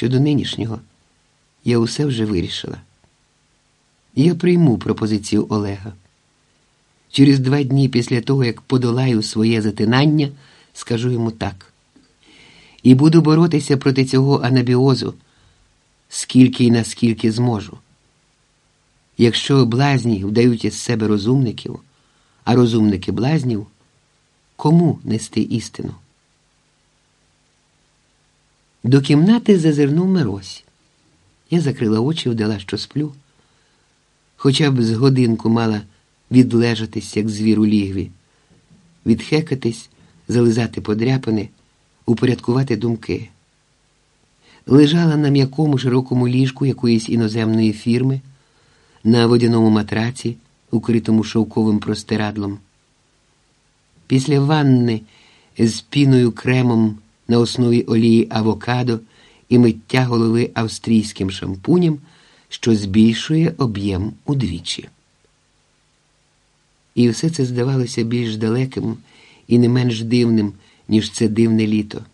щодо нинішнього, я усе вже вирішила. Я прийму пропозицію Олега. Через два дні після того, як подолаю своє затинання, скажу йому так. І буду боротися проти цього анабіозу, скільки і наскільки зможу. Якщо блазні вдають із себе розумників, а розумники блазнів, кому нести істину? До кімнати зазирнув Мирось. Я закрила очі, вдала, що сплю, хоча б з годинку мала відлежатись, як звір у лігві, відхекатись, зализати подряпини, упорядкувати думки. Лежала на м'якому широкому ліжку якоїсь іноземної фірми, на водяному матраці, укритому шовковим простирадлом. Після ванни з піною кремом на основі олії авокадо і миття голови австрійським шампунем, що збільшує об'єм удвічі. І все це здавалося більш далеким і не менш дивним, ніж це дивне літо.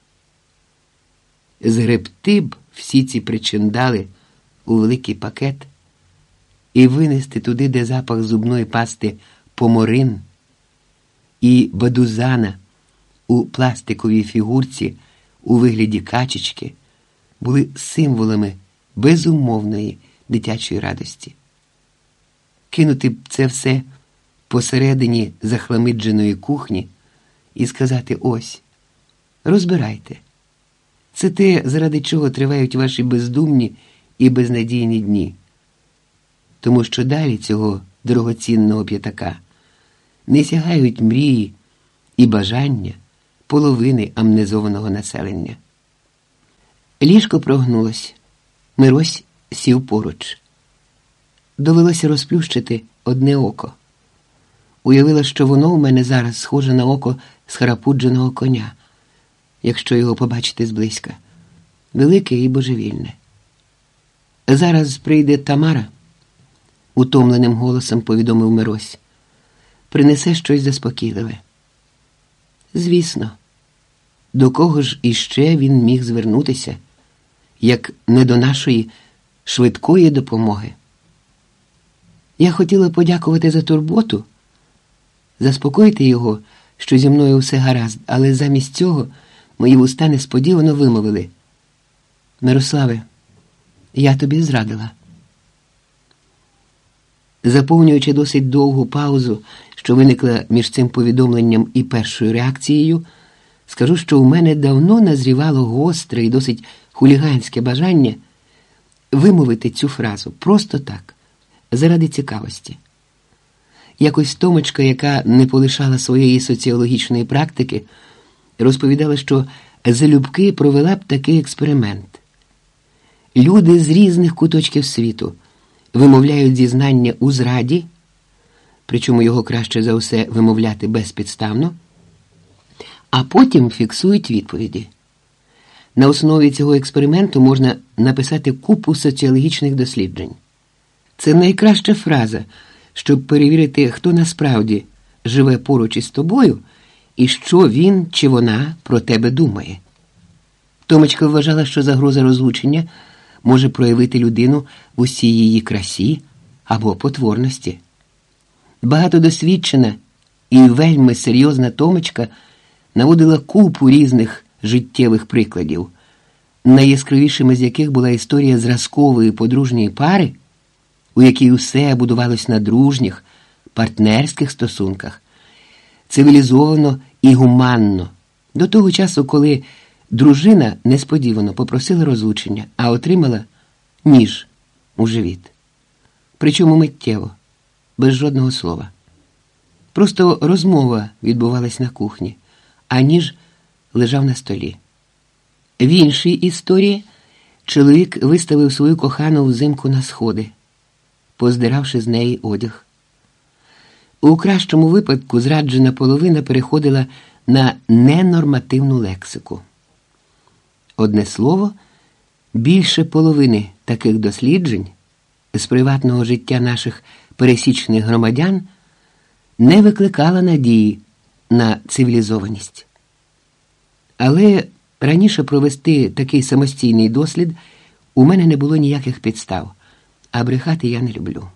Згребти б всі ці причиндали у великий пакет і винести туди, де запах зубної пасти поморин і бадузана у пластиковій фігурці у вигляді качечки були символами безумовної дитячої радості. Кинути б це все посередині захламидженої кухні і сказати ось, розбирайте. Це те, заради чого тривають ваші бездумні і безнадійні дні. Тому що далі цього дорогоцінного п'ятака не сягають мрії і бажання половини амнезованого населення. Ліжко прогнулось. Мирось сів поруч. Довелося розплющити одне око. Уявила, що воно у мене зараз схоже на око схарапудженого коня, якщо його побачити зблизька, велике і божевільне. Зараз прийде Тамара, утомленим голосом повідомив Мирось. Принесе щось заспокійливе. Звісно, до кого ж іще він міг звернутися, як не до нашої швидкої допомоги. Я хотіла подякувати за турботу, заспокоїти його, що зі мною все гаразд, але замість цього мої вуста несподівано вимовили. Мирославе, я тобі зрадила. Заповнюючи досить довгу паузу, що виникла між цим повідомленням і першою реакцією, скажу, що у мене давно назрівало гостре і досить хуліганське бажання вимовити цю фразу просто так, заради цікавості. Якось Томочка, яка не полишала своєї соціологічної практики, розповідала, що залюбки провела б такий експеримент. Люди з різних куточків світу вимовляють зізнання у зраді, причому його краще за усе вимовляти безпідставно, а потім фіксують відповіді. На основі цього експерименту можна написати купу соціологічних досліджень. Це найкраща фраза, щоб перевірити, хто насправді живе поруч із тобою і що він чи вона про тебе думає. Томочка вважала, що загроза розлучення може проявити людину в усій її красі або потворності. Багатодосвідчена і вельми серйозна Томочка наводила купу різних життєвих прикладів, найяскравішими з яких була історія зразкової подружньої пари, у якій усе будувалось на дружніх, партнерських стосунках, цивілізовано і гуманно, до того часу, коли дружина несподівано попросила розлучення, а отримала ніж у живіт. Причому миттєво, без жодного слова. Просто розмова відбувалась на кухні, а ніж лежав на столі. В іншій історії чоловік виставив свою кохану взимку на сходи, поздиравши з неї одяг. У кращому випадку зраджена половина переходила на ненормативну лексику. Одне слово, більше половини таких досліджень з приватного життя наших пересічних громадян не викликала надії на цивілізованість. Але Раніше провести такий самостійний дослід у мене не було ніяких підстав, а брехати я не люблю.